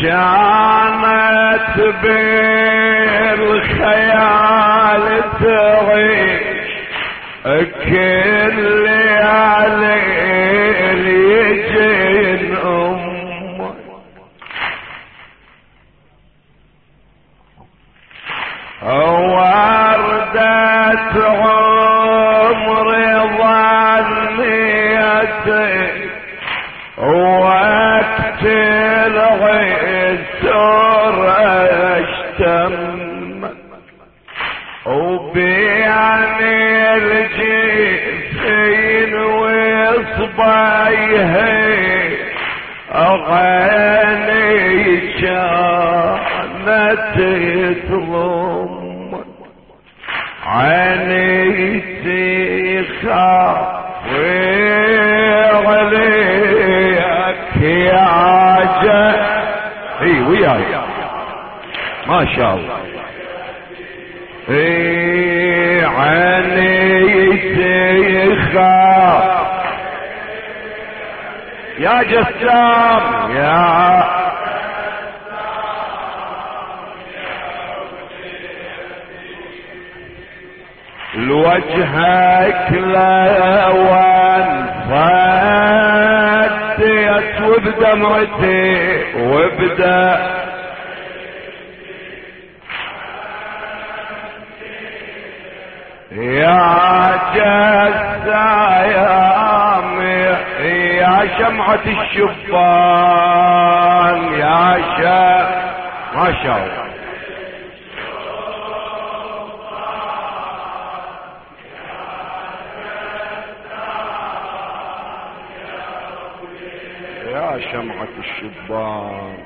شانت بالخيال تعيش كل اغاني كانت تضم عيني تخاف عليك يا جا إي وياي. ما شاء الله. إي عيني تخاف يا جسام يا لوجهك لوان فديت وبدمعتي وبدا يا جسا يا يا شمعة الشبان. يا شا ما شاء الله. يا شمعة الشبان.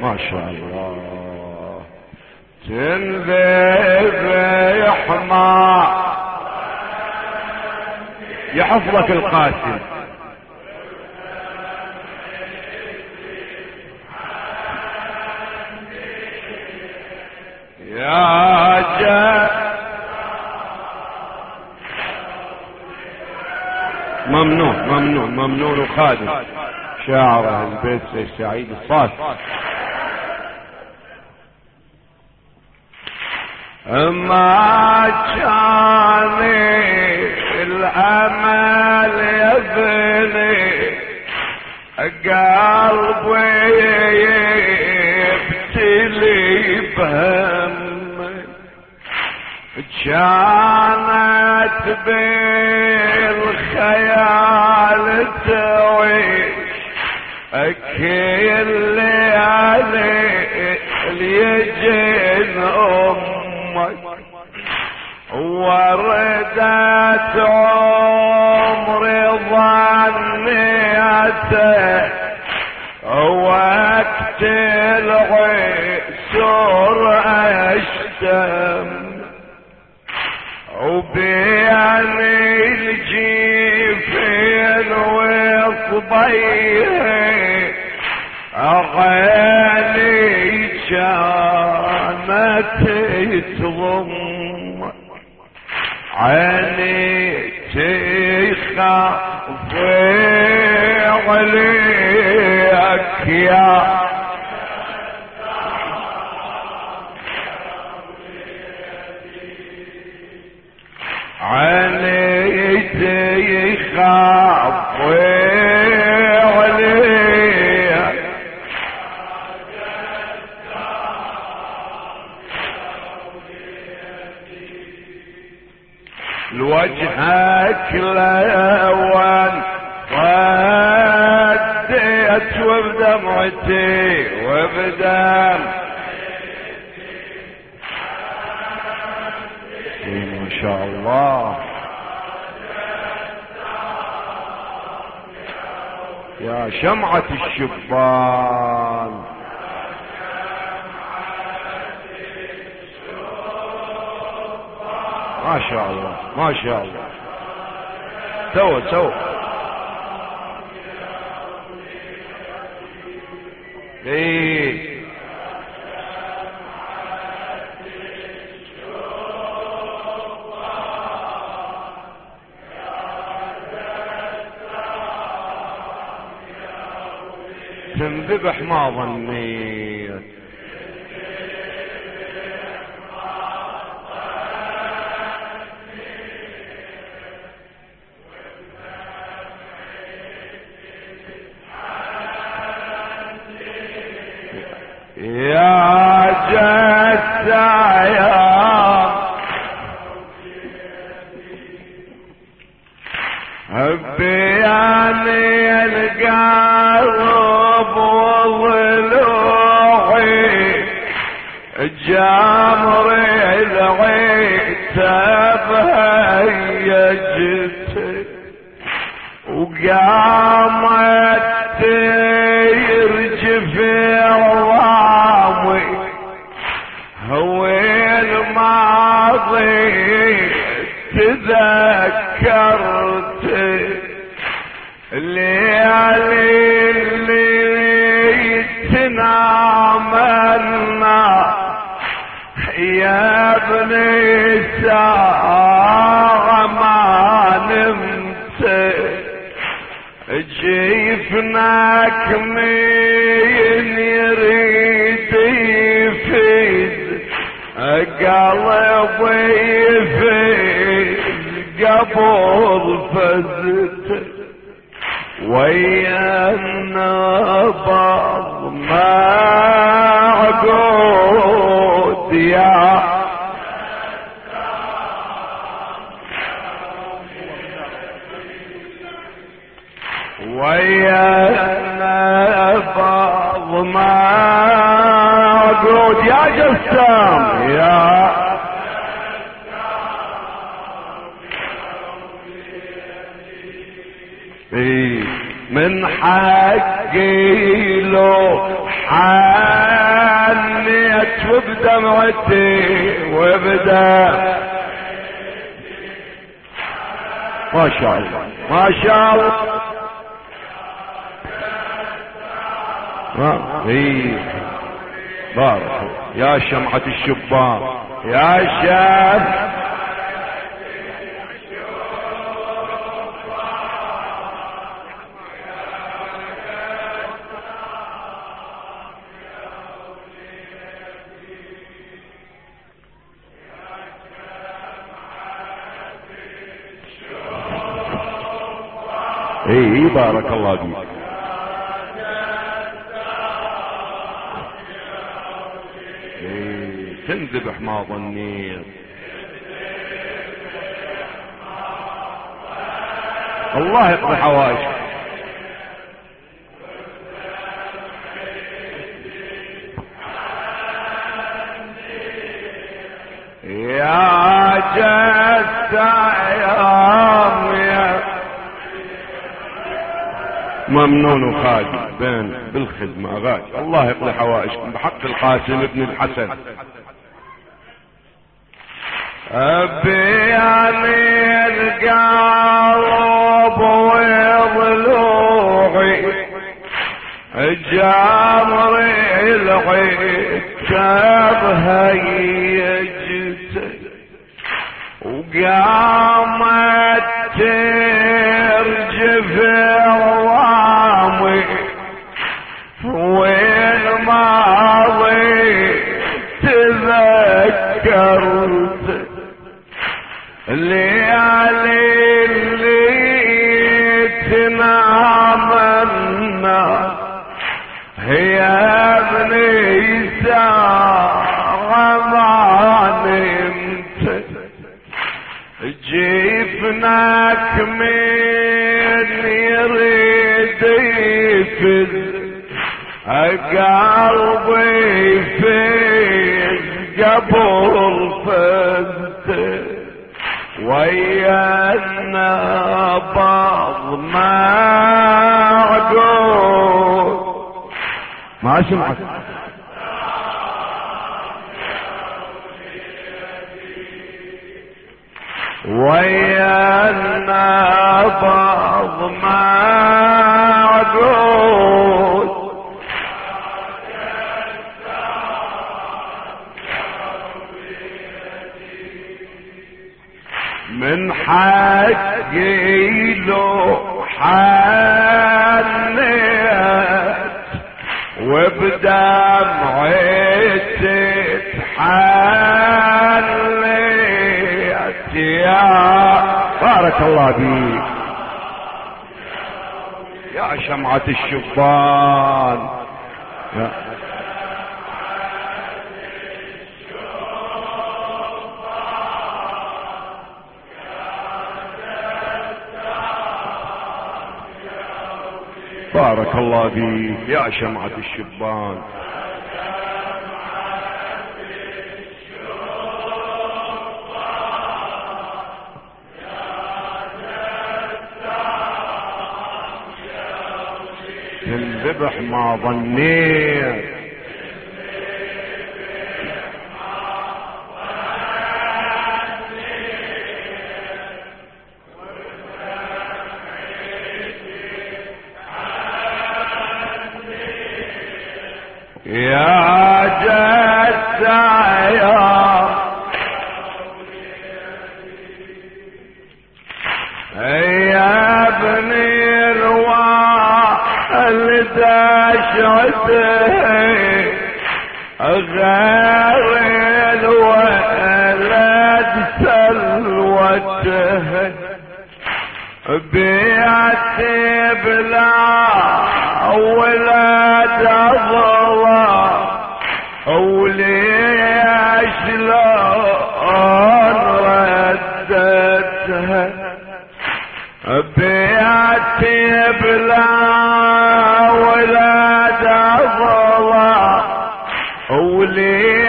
ما شاء الله. تنذبح ما يحفظك القاسم. يا جا ممنون ممنون ممنون وخادم. شاعر البيت سيد سعيد ما كان الأمل يبني قلبي يبتلي بهم كانت بالخيال تعيش كل علي يجن أمك وردت عمري ظنيته وقت العسر أشتم. وبيعني الجيفين وصبيه أغاني كانت تضم. عيني تخاف عليك يا يا شمعة الشبان. ما شاء الله ما شاء الله. سوى سوى إيه. تنذبح ما ظنيت ما نمت جيفناك مين يريد يفيد قلبي يفيد قبل فزت ويا النبض معقود يا ويا النبض معقود يا جسام يا إيه من حقي لو حنيت وبدمعتي وبدا ما شاء الله ما شاء الله. ما إيه بارك يا شمعة الشبان يا شاب اي بارك الله فيك. تنذبح ما ظنيت. الله يقضي حوائجك يا جد يا ممنون وخالد بين بالخدمة غالي الله يقضي حوائجكم. بحق القاسم ابن الحسن. أبياني القلب وضلوعي جامري العتاب هيجت وقامت جيفناك من يريد يفز قلبي فز قبل فزت ويا النبض معقول ما سمعت ويا النبض معقول من حقي لو حنيت وبدمعي تتحليت يا بارك الله بيك يا شمعة الشبان. يا. بارك الله فيك يا شمعة الشبان. تنذبح ما ظنيت. تأتي بلا ولا تضرى وليش شلون ردتها بيأتي بلا ولا تضرى وليش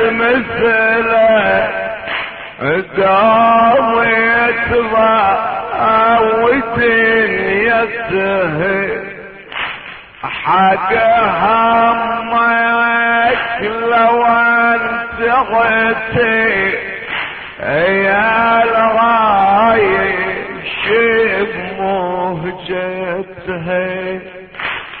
مثل دام يتبع ودين يسهل حاجة همك لو انت غتي يا الغاية شيب مهجتها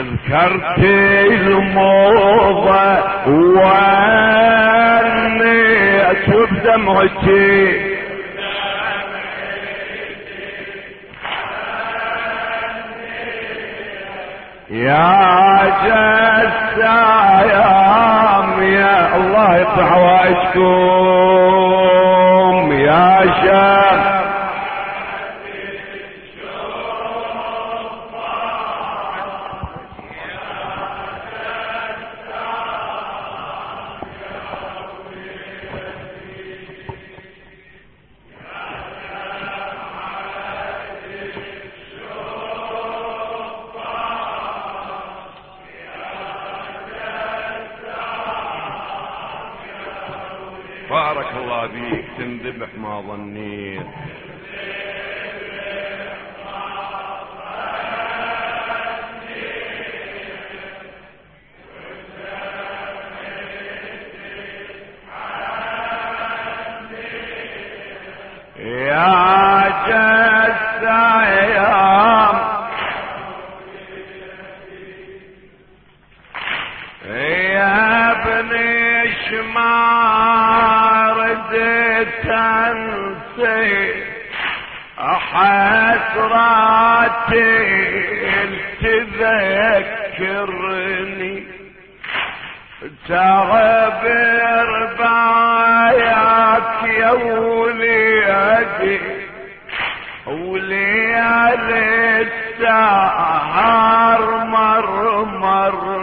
ذكرت الموضة وانيت بدمعتي يا جسام يا الله يقطع حوائجكم يا شام. والنير حسراتي تذكرني. ترى برباياك يا وليدي وليالي السهر مر مر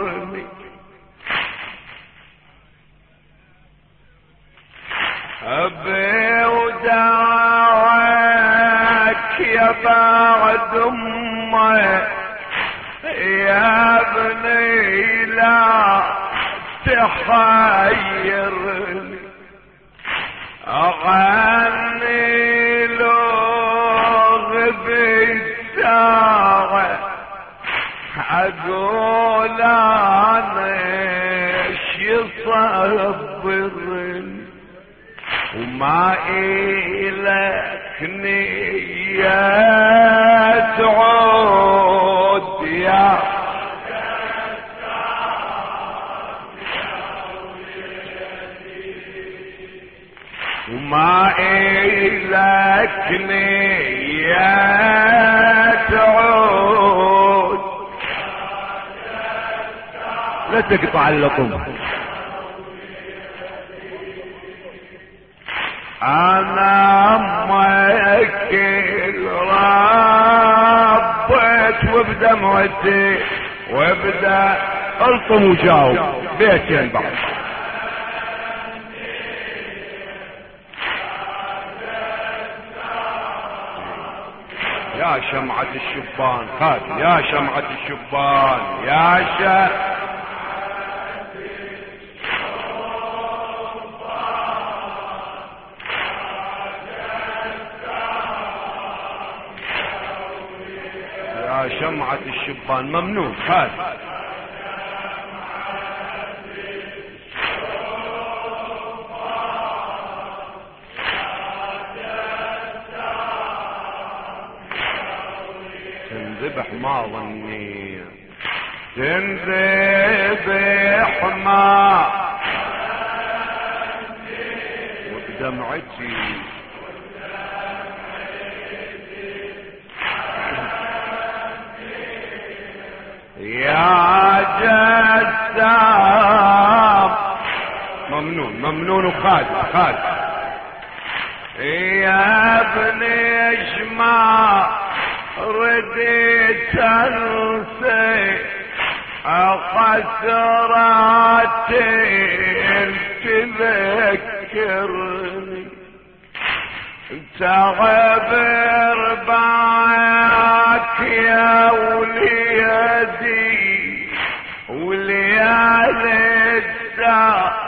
بعد امي يا ابني لا تحيرني أغني له بالساعة أقول أنا شصبر وما إلكني إلك نية تعود لا تقطع اللطم أنا أمك وبدمعتي وأبدأ الطم وجاوب بيتين بعد. يا شمعة الشبان خاد يا شمعة الشبان يا شمعة شمعة الشبان. ممنوع خاد تنذبح ما ظني تنذبح ما. وبدمعتي ممنون وخاد خاد يا ابن اجمع رديت أنسي خسراتي تذكرني تعبر بعك يا وليدي وليالي الدار.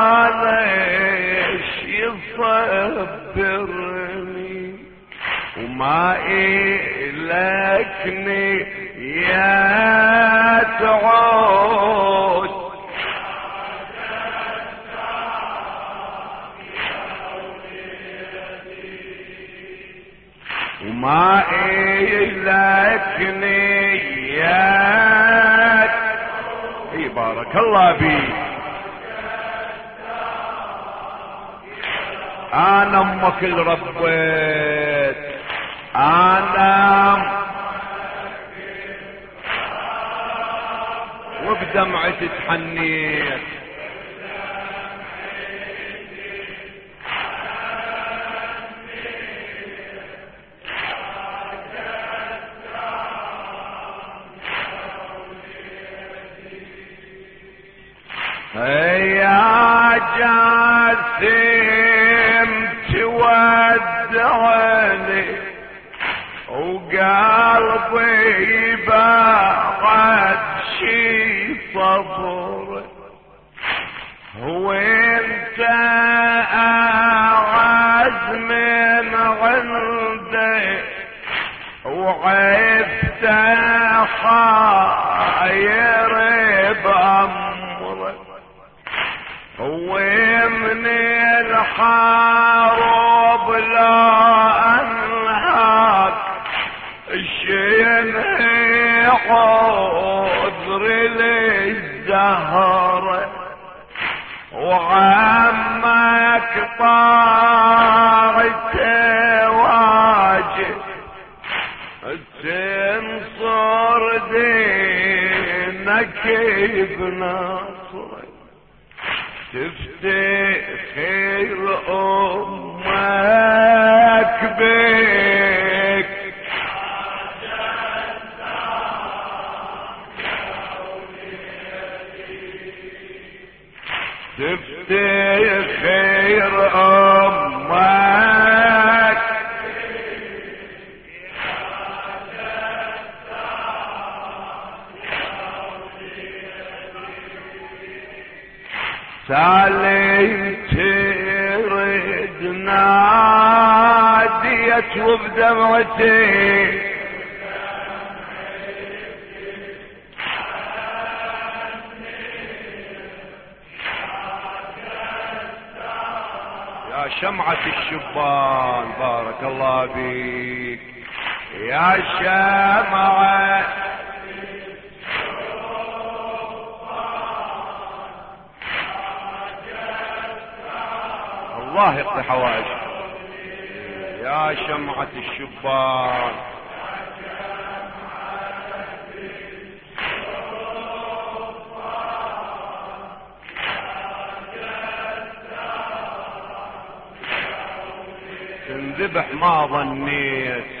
يصبرني وما إلكني يا تعود وما إلك نيات إي بارك الله بيك أنا أمك اللي ربيت أنا وبدمعتي تحنيت يا جاسم وقلبي بعد شي صبر. هو انت اعز من عندي وعفت خاير بأمرك هو من عذر للزهر وعمك طاعت واجب تنصر دينك بنصرك تفتخر أمك تفتخر أمك. سالي ترد ناديت وبدمعتي. شمعة الشبان بارك الله فيك. يا شمعة. الله يقضي حوائج. يا شمعة الشبان. تنذبح ما ظنيت.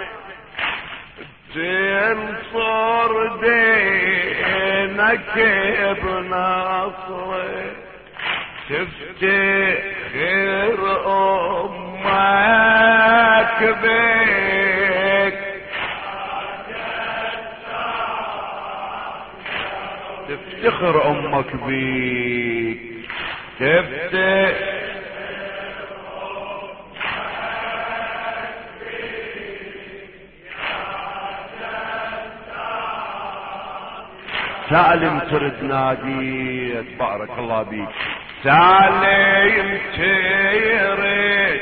دينك بنصري تفتخر أمك بك تفتخر أمك بيك. تفتخر سالم ترد ناديت بارك الله بيك سالم ترد.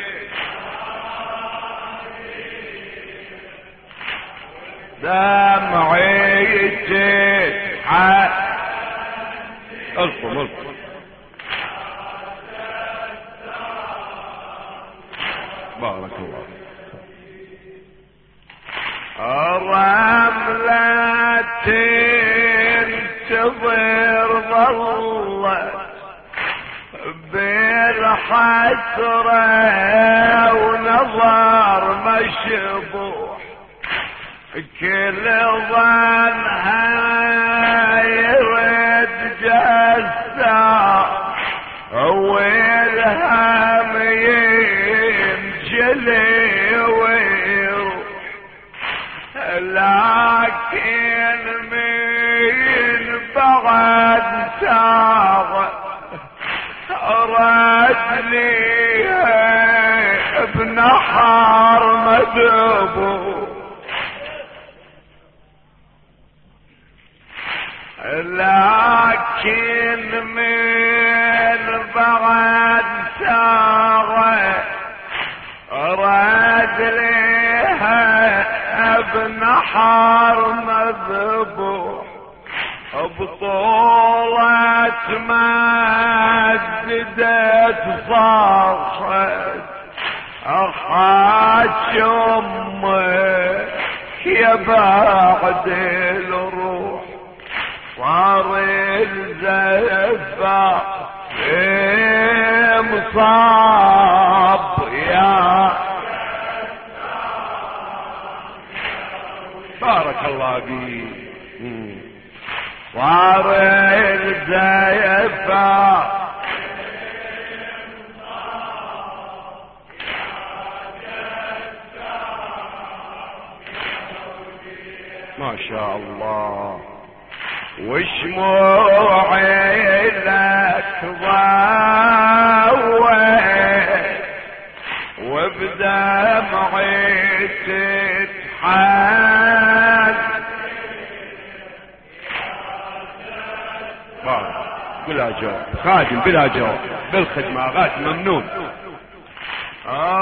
دمعي القم القم. بارك بالحسرة ونظر مشبوح كل ظنها يرد جسا والهم ينجلي ويروح. لكن من بعد ساعة رد ليها بنحر مذبوح. لكن من بعد ساعة رد لها بنحر مذبوح. بطولة ما زدت صاخت أخاك أمك يا بعد الروح. صار الزفا مصاب يا بارك الله بي صار الزيفة ما شاء الله. وشموعي لك ضوت وبدمعي تتحال بلا جواب خادم بلا جواب بالخدمة غاد ممنون.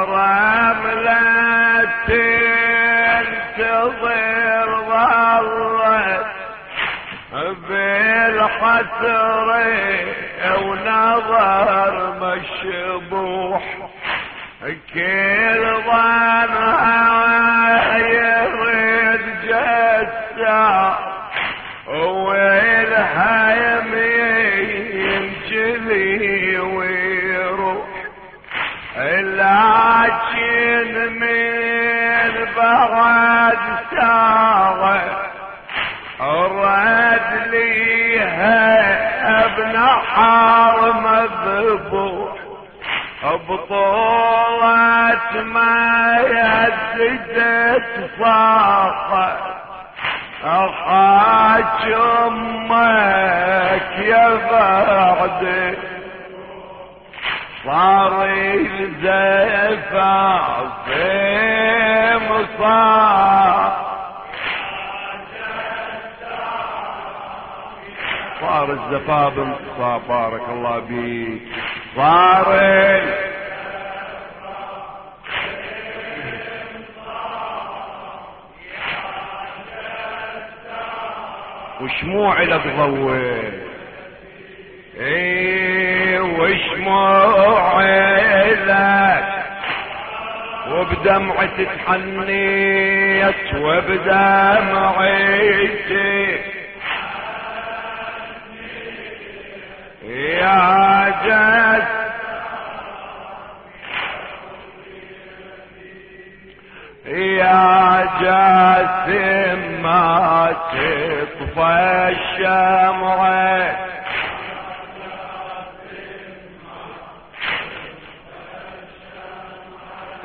رملة تنتظر ظلت بالحسر ونظر مشبوح كل ظنها بعد ساعة رد ابن حار مذبوح بطولة ما يزدت صاخة أخاك أمك يا بعد. صار الزيفة في مصاب صار الزفاف انتصاب بارك الله بيك صار وشموع لك ضوي إيه وشموع. وبدمعة تحنيت وبدمعتي يا جد. يا جاسم ما تطفى الشمعة.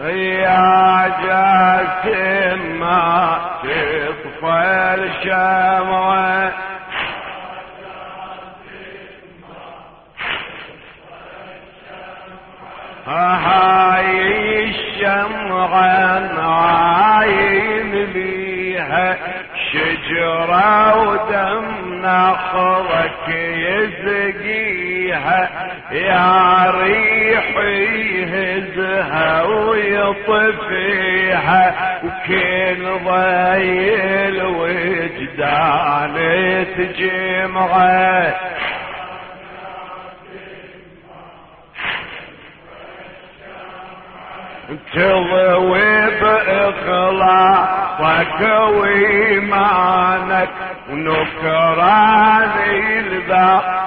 يا جاسم ما تطفى الشمعة هاي الشمعة عاين بيها شجرة ودم نخرك يزقيها. يا ريح يهزها ويطفيها وكل ضيل وجدان تجمعه. تضوي بإخلاصك وإيمانك ونكران الذات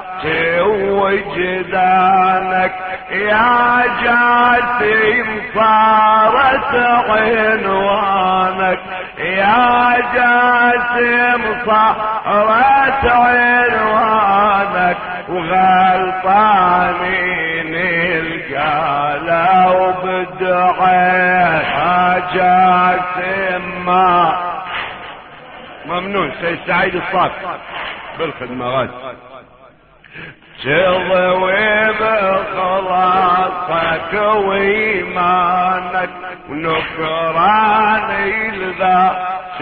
وجدانك يا جاسم صارت عنوانك. يا جاسم صارت عنوانك. وغلطانين القالة وبدعي حاجات ما. ممنون سيد سعيد الصاف بالخدمة غاد تضوي بخلاصك وإيمانك ونكران الذات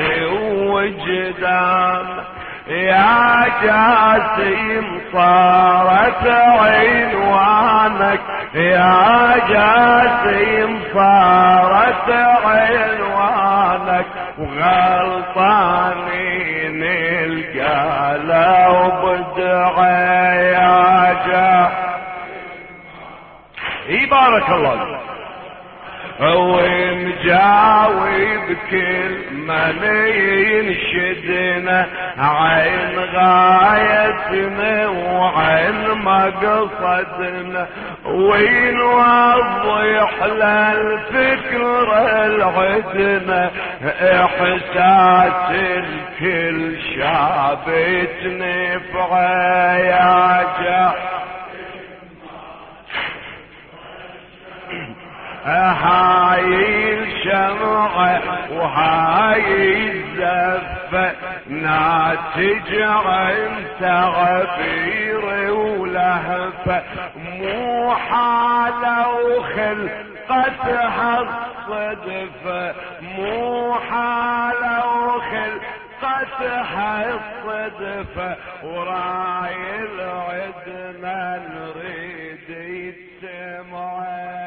وجدانك يا جاسم صارت عنوانك. يا جاسم صارت عنوانك. وغلطانين وبدعي يا جاسم اي بارك الله ومجاوب كل من ينشدنا عين غايتنا وعين مقصدنا ونوضح للفكر العدنا إحساس الكل شابت نفعه يا هاي الشمعة وهاي الزفة ناتج عن تغفير ولهفة مو حالة وخلقتها الصدفة مو حالة وخلقتها الصدفة وراي العدنا نريد يتسمعه